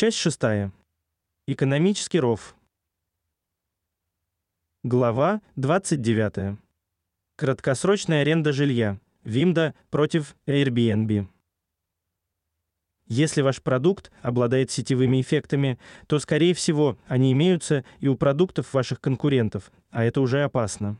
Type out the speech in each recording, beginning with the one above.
Часть шестая. Экономический ров. Глава 29. Краткосрочная аренда жилья. Вимда против Airbnb. Если ваш продукт обладает сетевыми эффектами, то, скорее всего, они имеются и у продуктов ваших конкурентов, а это уже опасно.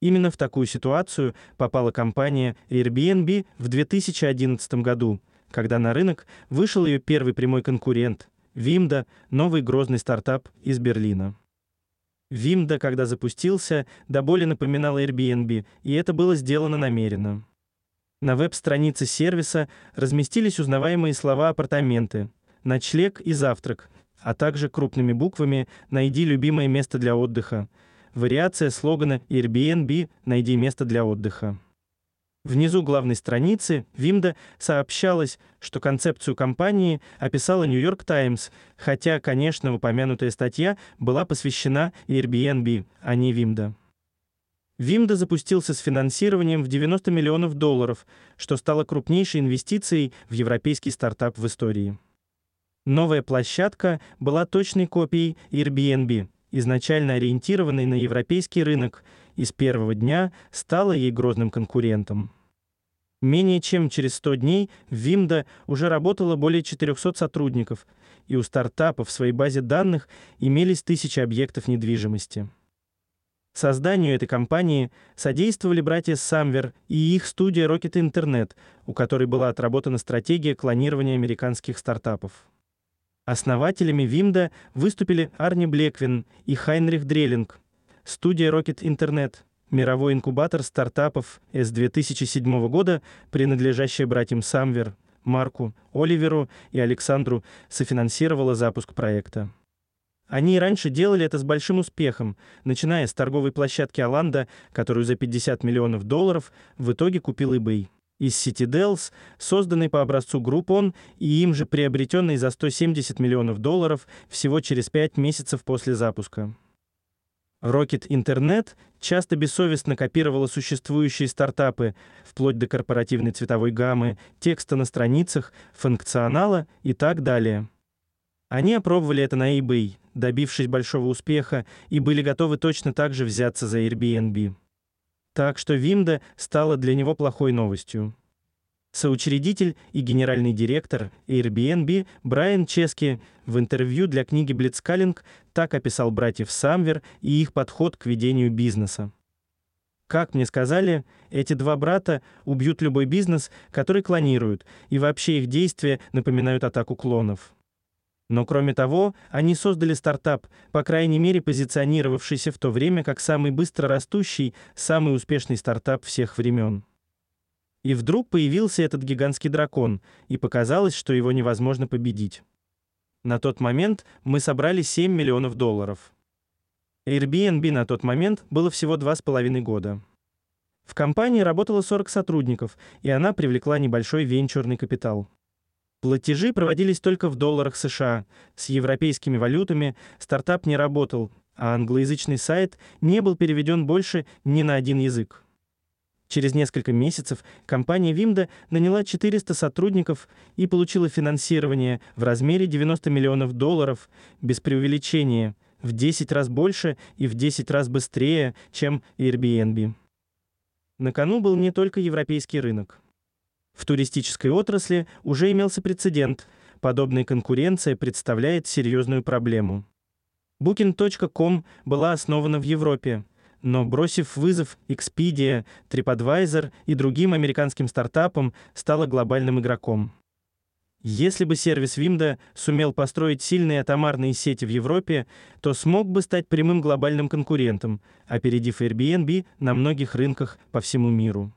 Именно в такую ситуацию попала компания Airbnb в 2011 году, когда на рынок вышел ее первый прямой конкурент Vimda, новый грозный стартап из Берлина. Vimda, когда запустился, до боли напоминал Airbnb, и это было сделано намеренно. На веб-странице сервиса разместились узнаваемые слова апартаменты, ночлег и завтрак, а также крупными буквами «Найди любимое место для отдыха», вариация слогана Airbnb «Найди место для отдыха». Внизу главной страницы Вимда сообщалось, что концепцию компании описала York Times, хотя, конечно, упомянутая статья была посвящена Airbnb, а не Вимда. Вимда запустился с финансированием в 90 миллионов долларов, что стало крупнейшей инвестицией в европейский стартап в истории. Новая площадка была точной копией Airbnb, изначально ориентированной на европейский рынок, и с первого дня стала ей грозным конкурентом. Менее чем через 100 дней в Вимда уже работало более 400 сотрудников, и у стартапа в своей базе данных имелись тысячи объектов недвижимости. Созданию этой компании содействовали братья Самвер и их студия Rocket Internet, у которой была отработана стратегия клонирования американских стартапов. Основателями Вимда выступили Арни Блеквин и Хайнрих Дрелинг. Студия Rocket Internet, мировой инкубатор стартапов с 2007 года, принадлежащая братьям Самвер, Марку, Оливеру и Александру, софинансировала запуск проекта. Они и раньше делали это с большим успехом, начиная с торговой площадки Аланда, которую за 50 миллионов долларов в итоге купил eBay из Citadels, созданный по образцу Groupon и им же приобретенный за 170 миллионов долларов всего через 5 месяцев после запуска. Rocket Internet часто бессовестно копировала существующие стартапы, вплоть до корпоративной цветовой гаммы, текста на страницах, функционала и так далее. Они опробовали это на eBay, добившись большого успеха, и были готовы точно так же взяться за Airbnb. Так что Вимда стала для него плохой новостью. Соучредитель и генеральный директор Airbnb Брайан Чески в интервью для книги Blitzscaling так описал братьев Самвер и их подход к ведению бизнеса. Как мне сказали, эти два брата убьют любой бизнес, который клонируют, и вообще их действия напоминают атаку клонов. Но кроме того, они создали стартап, по крайней мере позиционировавшийся в то время как самый быстро растущий, самый успешный стартап всех времен. И вдруг появился этот гигантский дракон, и показалось, что его невозможно победить. На тот момент мы собрали 7 миллионов долларов. Airbnb на тот момент было всего два с половиной года. В компании работало 40 сотрудников, и она привлекла небольшой венчурный капитал. Платежи проводились только в долларах США. С европейскими валютами стартап не работал, а англоязычный сайт не был переведен больше ни на один язык. Через несколько месяцев компания Вимда наняла 400 сотрудников и получила финансирование в размере 90 миллионов долларов, без преувеличения, в 10 раз больше и в 10 раз быстрее, чем Airbnb. На кону был не только европейский рынок. В туристической отрасли уже имелся прецедент. Подобная конкуренция представляет серьезную проблему. Booking.com была основана в Европе, но бросив вызов Expedia, TripAdvisor и другим американским стартапам, стала глобальным игроком. Если бы сервис Вимда сумел построить сильные атомарные сети в Европе, то смог бы стать прямым глобальным конкурентом, опередив Airbnb на многих рынках по всему миру.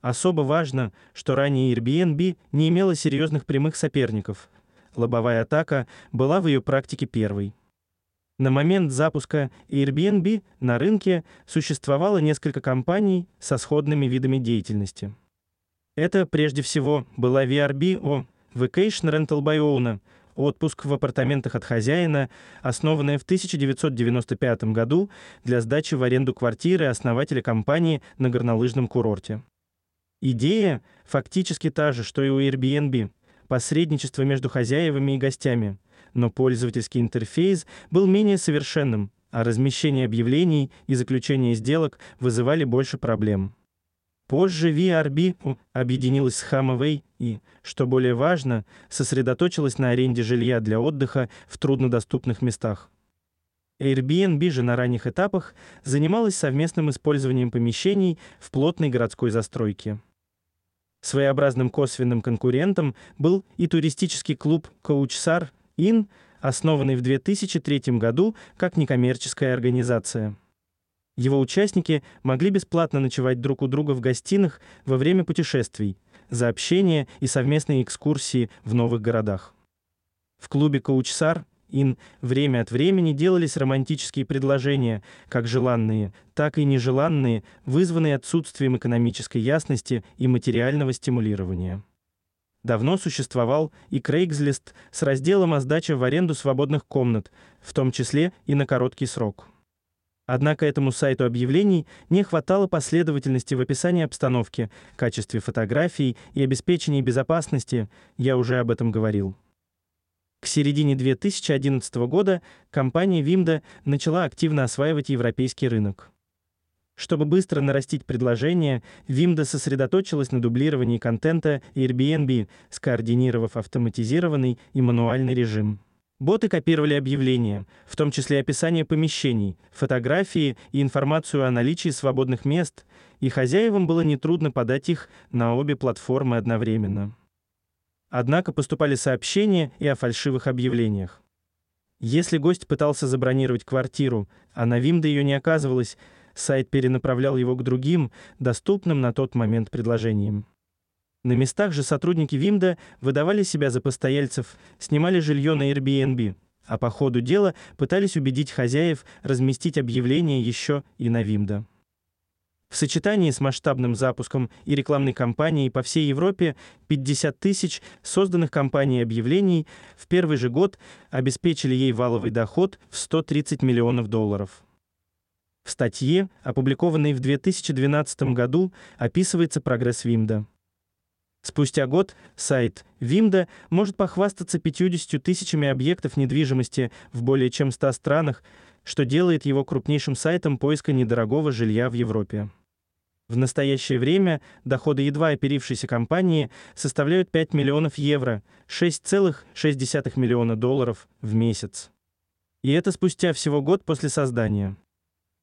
Особо важно, что ранее Airbnb не имела серьезных прямых соперников. Лобовая атака была в ее практике первой. На момент запуска Airbnb на рынке существовало несколько компаний со сходными видами деятельности. Это прежде всего была VRBO, Vacation Rental by Owner, отпуск в апартаментах от хозяина, основанная в 1995 году для сдачи в аренду квартиры основателя компании на горнолыжном курорте. Идея фактически та же, что и у Airbnb. посредничество между хозяевами и гостями, но пользовательский интерфейс был менее совершенным, а размещение объявлений и заключение сделок вызывали больше проблем. Позже VRB объединилась с Hamaway и, что более важно, сосредоточилась на аренде жилья для отдыха в труднодоступных местах. Airbnb же на ранних этапах занималась совместным использованием помещений в плотной городской застройке. Своеобразным косвенным конкурентом был и туристический клуб Couchsar Inn, основанный в 2003 году как некоммерческая организация. Его участники могли бесплатно ночевать друг у друга в гостиных во время путешествий, за общение и совместные экскурсии в новых городах. В клубе Couchsar Ин время от времени делались романтические предложения, как желанные, так и нежеланные, вызванные отсутствием экономической ясности и материального стимулирования. Давно существовал и Craigslist с разделом о сдаче в аренду свободных комнат, в том числе и на короткий срок. Однако этому сайту объявлений не хватало последовательности в описании обстановки, качестве фотографий и обеспечении безопасности, я уже об этом говорил. К середине 2011 года компания Vimda начала активно осваивать европейский рынок. Чтобы быстро нарастить предложение, Vimda сосредоточилась на дублировании контента Airbnb, скоординировав автоматизированный и мануальный режим. Боты копировали объявления, в том числе описание помещений, фотографии и информацию о наличии свободных мест, и хозяевам было нетрудно подать их на обе платформы одновременно. Однако поступали сообщения и о фальшивых объявлениях. Если гость пытался забронировать квартиру, а на Вимда ее не оказывалось, сайт перенаправлял его к другим, доступным на тот момент предложениям. На местах же сотрудники Вимда выдавали себя за постояльцев, снимали жилье на Airbnb, а по ходу дела пытались убедить хозяев разместить объявление еще и на Вимда. В сочетании с масштабным запуском и рекламной кампанией по всей Европе 50 тысяч созданных компаний объявлений в первый же год обеспечили ей валовый доход в 130 миллионов долларов. В статье, опубликованной в 2012 году, описывается прогресс Вимда. Спустя год сайт Вимда может похвастаться 50 тысячами объектов недвижимости в более чем 100 странах, что делает его крупнейшим сайтом поиска недорогого жилья в Европе. В настоящее время доходы едва оперившейся компании составляют 5 миллионов евро, 6,6 миллиона долларов в месяц. И это спустя всего год после создания.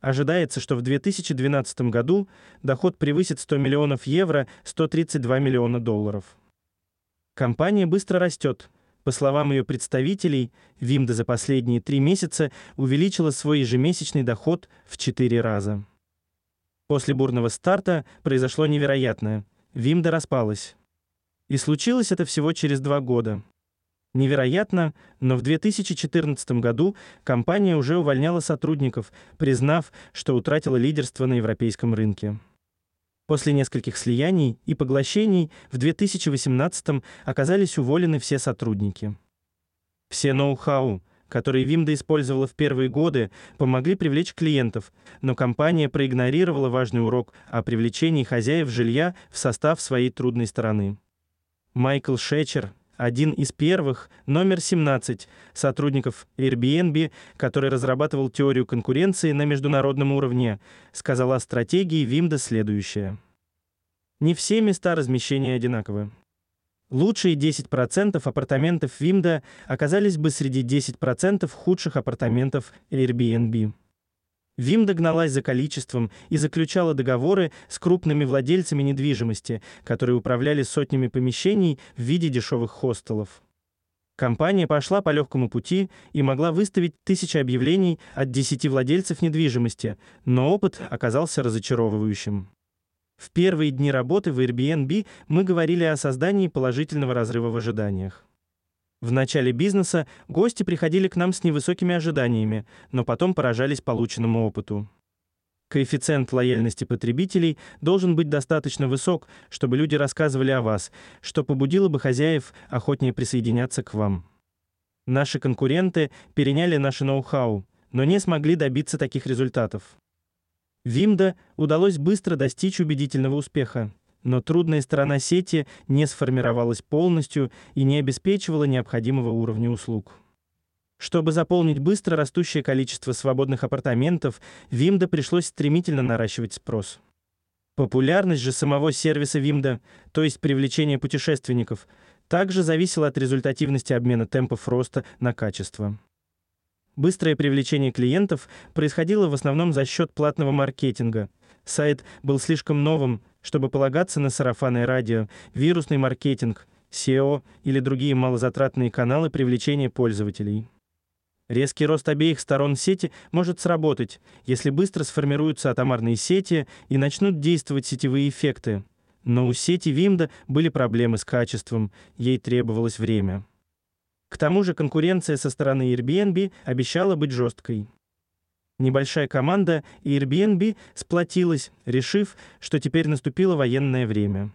Ожидается, что в 2012 году доход превысит 100 миллионов евро, 132 миллиона долларов. Компания быстро растет. По словам ее представителей, Вимда за последние три месяца увеличила свой ежемесячный доход в 4 раза. После бурного старта произошло невероятное. Вимда распалась. И случилось это всего через два года. Невероятно, но в 2014 году компания уже увольняла сотрудников, признав, что утратила лидерство на европейском рынке. После нескольких слияний и поглощений в 2018 оказались уволены все сотрудники. Все ноу-хау, которые Вимда использовала в первые годы, помогли привлечь клиентов, но компания проигнорировала важный урок о привлечении хозяев жилья в состав своей трудной стороны. Майкл Шечер, один из первых, номер 17, сотрудников Airbnb, который разрабатывал теорию конкуренции на международном уровне, сказал о стратегии Вимда следующее. Не все места размещения одинаковы. Лучшие 10% апартаментов Вимда оказались бы среди 10% худших апартаментов Airbnb. Вим догналась за количеством и заключала договоры с крупными владельцами недвижимости, которые управляли сотнями помещений в виде дешевых хостелов. Компания пошла по легкому пути и могла выставить тысячи объявлений от 10 владельцев недвижимости, но опыт оказался разочаровывающим. В первые дни работы в Airbnb мы говорили о создании положительного разрыва в ожиданиях. В начале бизнеса гости приходили к нам с невысокими ожиданиями, но потом поражались полученному опыту. Коэффициент лояльности потребителей должен быть достаточно высок, чтобы люди рассказывали о вас, что побудило бы хозяев охотнее присоединяться к вам. Наши конкуренты переняли наше ноу-хау, но не смогли добиться таких результатов. Вимда удалось быстро достичь убедительного успеха. Но трудная сторона сети не сформировалась полностью и не обеспечивала необходимого уровня услуг. Чтобы заполнить быстро растущее количество свободных апартаментов, Вимда пришлось стремительно наращивать спрос. Популярность же самого сервиса Вимда, то есть привлечение путешественников, также зависела от результативности обмена темпов роста на качество. Быстрое привлечение клиентов происходило в основном за счет платного маркетинга. Сайт был слишком новым, чтобы полагаться на сарафанное радио, вирусный маркетинг, SEO или другие малозатратные каналы привлечения пользователей. Резкий рост обеих сторон сети может сработать, если быстро сформируются атомарные сети и начнут действовать сетевые эффекты. Но у сети Вимда были проблемы с качеством, ей требовалось время. К тому же конкуренция со стороны Airbnb обещала быть жесткой. Небольшая команда Airbnb сплотилась, решив, что теперь наступило военное время.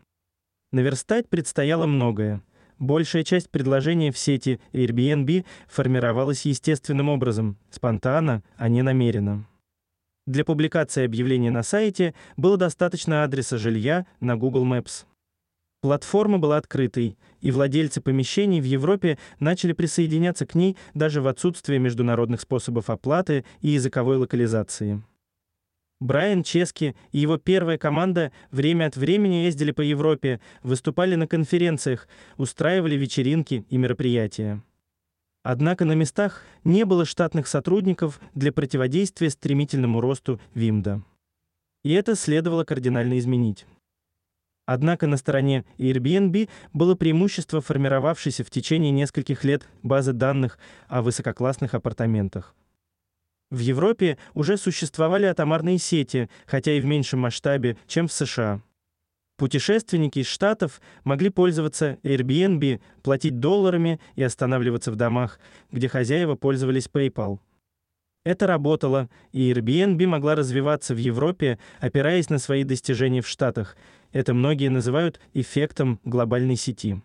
Наверстать предстояло многое. Большая часть предложений в сети Airbnb формировалась естественным образом, спонтанно, а не намеренно. Для публикации объявления на сайте было достаточно адреса жилья на Google Maps. Платформа была открытой, и владельцы помещений в Европе начали присоединяться к ней даже в отсутствие международных способов оплаты и языковой локализации. Брайан Чески и его первая команда время от времени ездили по Европе, выступали на конференциях, устраивали вечеринки и мероприятия. Однако на местах не было штатных сотрудников для противодействия стремительному росту Вимда. И это следовало кардинально изменить. Однако на стороне Airbnb было преимущество формировавшейся в течение нескольких лет базы данных о высококлассных апартаментах. В Европе уже существовали атомарные сети, хотя и в меньшем масштабе, чем в США. Путешественники из Штатов могли пользоваться Airbnb, платить долларами и останавливаться в домах, где хозяева пользовались PayPal. Это работало, и Airbnb могла развиваться в Европе, опираясь на свои достижения в Штатах. Это многие называют эффектом глобальной сети.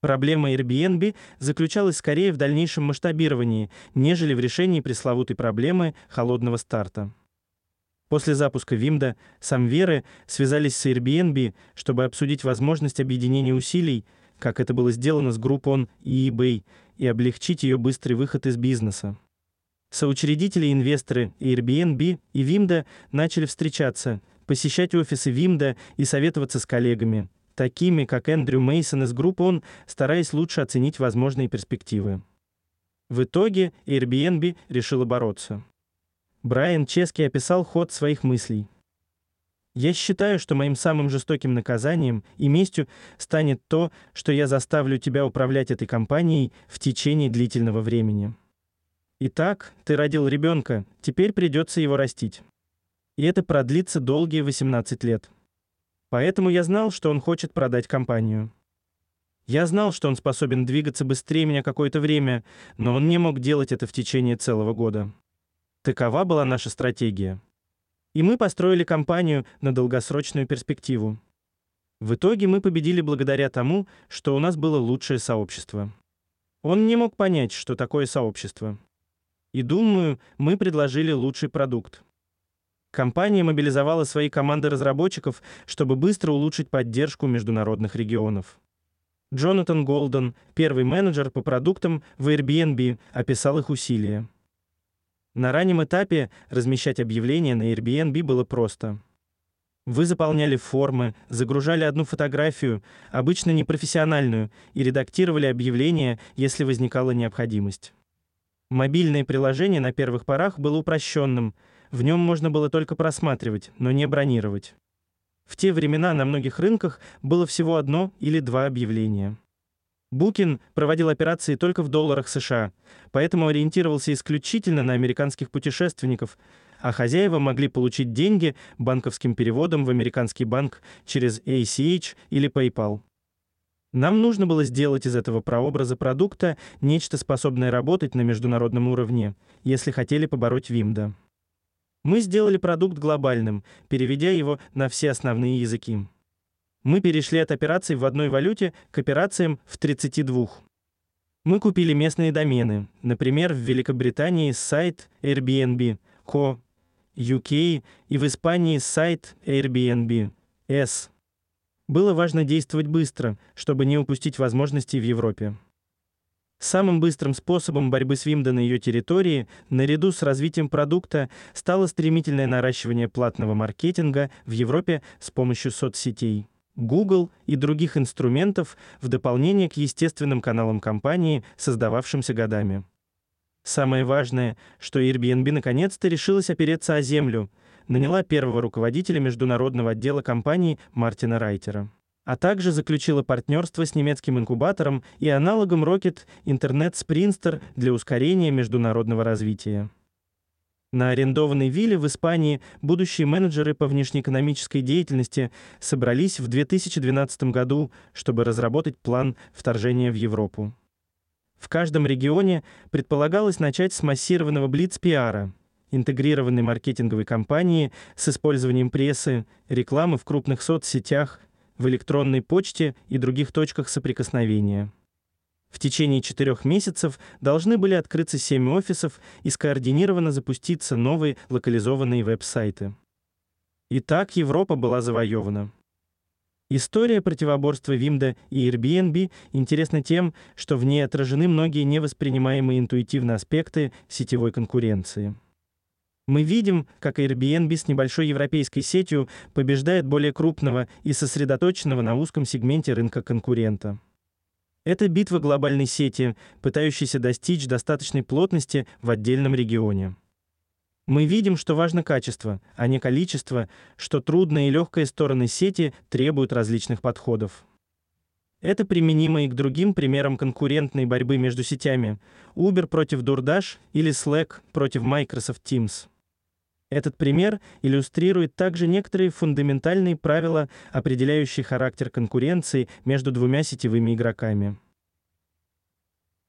Проблема Airbnb заключалась скорее в дальнейшем масштабировании, нежели в решении пресловутой проблемы холодного старта. После запуска Вимда Самверы связались с Airbnb, чтобы обсудить возможность объединения усилий, как это было сделано с Groupon и eBay, и облегчить ее быстрый выход из бизнеса. Соучредители и инвесторы Airbnb и Vimda начали встречаться, посещать офисы Vimda и советоваться с коллегами, такими как Эндрю Мейсон из Groupon, стараясь лучше оценить возможные перспективы. В итоге Airbnb решила бороться. Брайан Чески описал ход своих мыслей. Я считаю, что моим самым жестоким наказанием и местью станет то, что я заставлю тебя управлять этой компанией в течение длительного времени. Итак, ты родил ребенка, теперь придется его растить. И это продлится долгие 18 лет. Поэтому я знал, что он хочет продать компанию. Я знал, что он способен двигаться быстрее меня какое-то время, но он не мог делать это в течение целого года. Такова была наша стратегия. И мы построили компанию на долгосрочную перспективу. В итоге мы победили благодаря тому, что у нас было лучшее сообщество. Он не мог понять, что такое сообщество. И думаю, мы предложили лучший продукт. Компания мобилизовала свои команды разработчиков, чтобы быстро улучшить поддержку международных регионов. Джонатан Голден, первый менеджер по продуктам в Airbnb, описал их усилия. На раннем этапе размещать объявления на Airbnb было просто. Вы заполняли формы, загружали одну фотографию, обычно непрофессиональную, и редактировали объявление, если возникала необходимость. Мобильное приложение на первых порах было упрощенным. В нем можно было только просматривать, но не бронировать. В те времена на многих рынках было всего одно или два объявления. Букин проводил операции только в долларах США, поэтому ориентировался исключительно на американских путешественников, а хозяева могли получить деньги банковским переводом в американский банк через ACH или PayPal. Нам нужно было сделать из этого прообраза продукта нечто способное работать на международном уровне, если хотели побороть Вимда. Мы сделали продукт глобальным, переведя его на все основные языки. Мы перешли от операций в одной валюте к операциям в 32. Мы купили местные домены, например, в Великобритании сайт Airbnb. UK и в Испании сайт Airbnb S. Было важно действовать быстро, чтобы не упустить возможности в Европе. Самым быстрым способом борьбы с Вимда на ее территории, наряду с развитием продукта, стало стремительное наращивание платного маркетинга в Европе с помощью соцсетей. Google и других инструментов в дополнение к естественным каналам компании, создававшимся годами. Самое важное, что Airbnb наконец-то решилась опереться о землю, наняла первого руководителя международного отдела компании Мартина Райтера а также заключила партнерство с немецким инкубатором и аналогом Rocket Internet Sprinter для ускорения международного развития. На арендованной вилле в Испании будущие менеджеры по внешнеэкономической деятельности собрались в 2012 году, чтобы разработать план вторжения в Европу. В каждом регионе предполагалось начать с массированного блиц-пиара, интегрированной маркетинговой кампании с использованием прессы, рекламы в крупных соцсетях – в электронной почте и других точках соприкосновения. В течение четырех месяцев должны были открыться семь офисов и скоординированно запуститься новые локализованные веб-сайты. Итак, Европа была завоевана. История противоборства Вимда и Airbnb интересна тем, что в ней отражены многие невоспринимаемые интуитивно аспекты сетевой конкуренции. Мы видим, как Airbnb с небольшой европейской сетью побеждает более крупного и сосредоточенного на узком сегменте рынка конкурента. Это битва глобальной сети, пытающейся достичь достаточной плотности в отдельном регионе. Мы видим, что важно качество, а не количество, что трудные и легкие стороны сети требуют различных подходов. Это применимо и к другим примерам конкурентной борьбы между сетями: Uber против DoorDash или Slack против Microsoft Teams. Этот пример иллюстрирует также некоторые фундаментальные правила, определяющие характер конкуренции между двумя сетевыми игроками.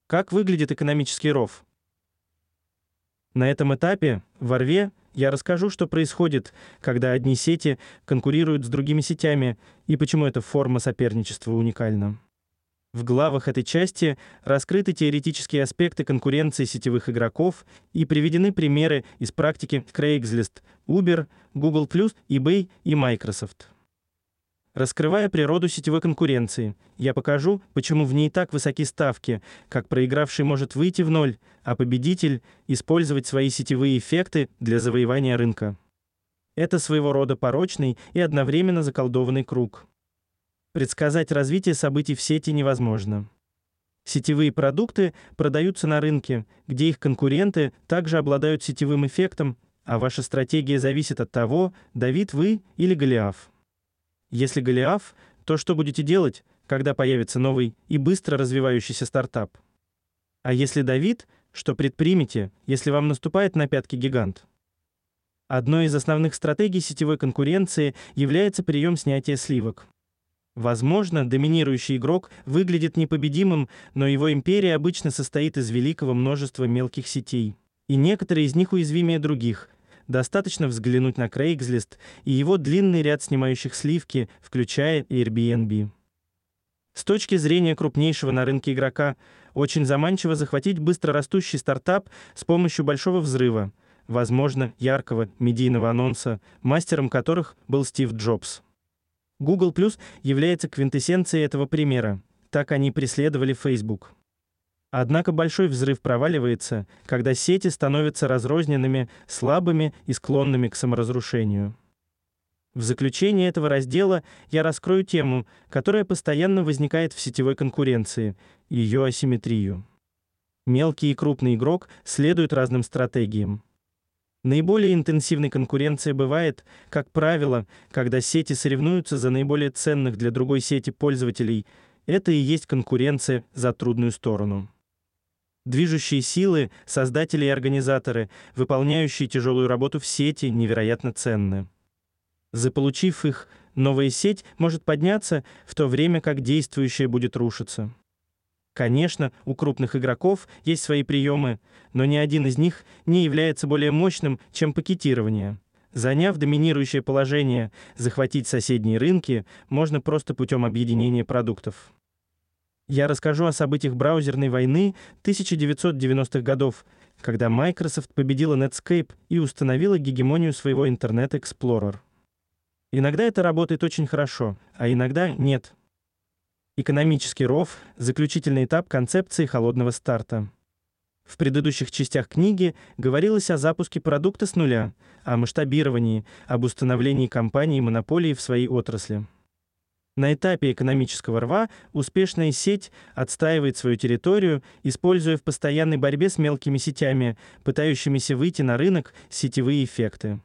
Как выглядит экономический ров? На этом этапе, в Орве, я расскажу, что происходит, когда одни сети конкурируют с другими сетями и почему эта форма соперничества уникальна. В главах этой части раскрыты теоретические аспекты конкуренции сетевых игроков и приведены примеры из практики Craigslist, Uber, Google+, eBay и Microsoft. Раскрывая природу сетевой конкуренции, я покажу, почему в ней так высоки ставки, как проигравший может выйти в ноль, а победитель использовать свои сетевые эффекты для завоевания рынка. Это своего рода порочный и одновременно заколдованный круг. Предсказать развитие событий в сети невозможно. Сетевые продукты продаются на рынке, где их конкуренты также обладают сетевым эффектом, а ваша стратегия зависит от того, Давид вы или Голиаф. Если Голиаф, то что будете делать, когда появится новый и быстро развивающийся стартап? А если Давид, что предпримете, если вам наступает на пятки гигант? Одной из основных стратегий сетевой конкуренции является прием снятия сливок. Возможно, доминирующий игрок выглядит непобедимым, но его империя обычно состоит из великого множества мелких сетей, и некоторые из них уязвимее других. Достаточно взглянуть на Craigslist и его длинный ряд снимающих сливки, включая Airbnb. С точки зрения крупнейшего на рынке игрока, очень заманчиво захватить быстрорастущий стартап с помощью большого взрыва, возможно, яркого медийного анонса, мастером которых был Стив Джобс. Google Plus является квинтэссенцией этого примера. Так они преследовали Facebook. Однако большой взрыв проваливается, когда сети становятся разрозненными, слабыми и склонными к саморазрушению. В заключение этого раздела я раскрою тему, которая постоянно возникает в сетевой конкуренции ее асимметрию. Мелкий и крупный игрок следуют разным стратегиям. Наиболее интенсивной конкуренция бывает, как правило, когда сети соревнуются за наиболее ценных для другой сети пользователей. Это и есть конкуренция за трудную сторону. Движущие силы, создатели и организаторы, выполняющие тяжелую работу в сети, невероятно ценны. Заполучив их, новая сеть может подняться, в то время как действующая будет рушиться. Конечно, у крупных игроков есть свои приемы, но ни один из них не является более мощным, чем пакетирование. Заняв доминирующее положение, захватить соседние рынки можно просто путем объединения продуктов. Я расскажу о событиях браузерной войны 1990-х годов, когда Microsoft победила Netscape и установила гегемонию своего Internet Explorer. Иногда это работает очень хорошо, а иногда нет. Экономический ров – заключительный этап концепции холодного старта. В предыдущих частях книги говорилось о запуске продукта с нуля, о масштабировании, об установлении компании монополии в своей отрасли. На этапе экономического рва успешная сеть отстаивает свою территорию, используя в постоянной борьбе с мелкими сетями, пытающимися выйти на рынок сетевые эффекты.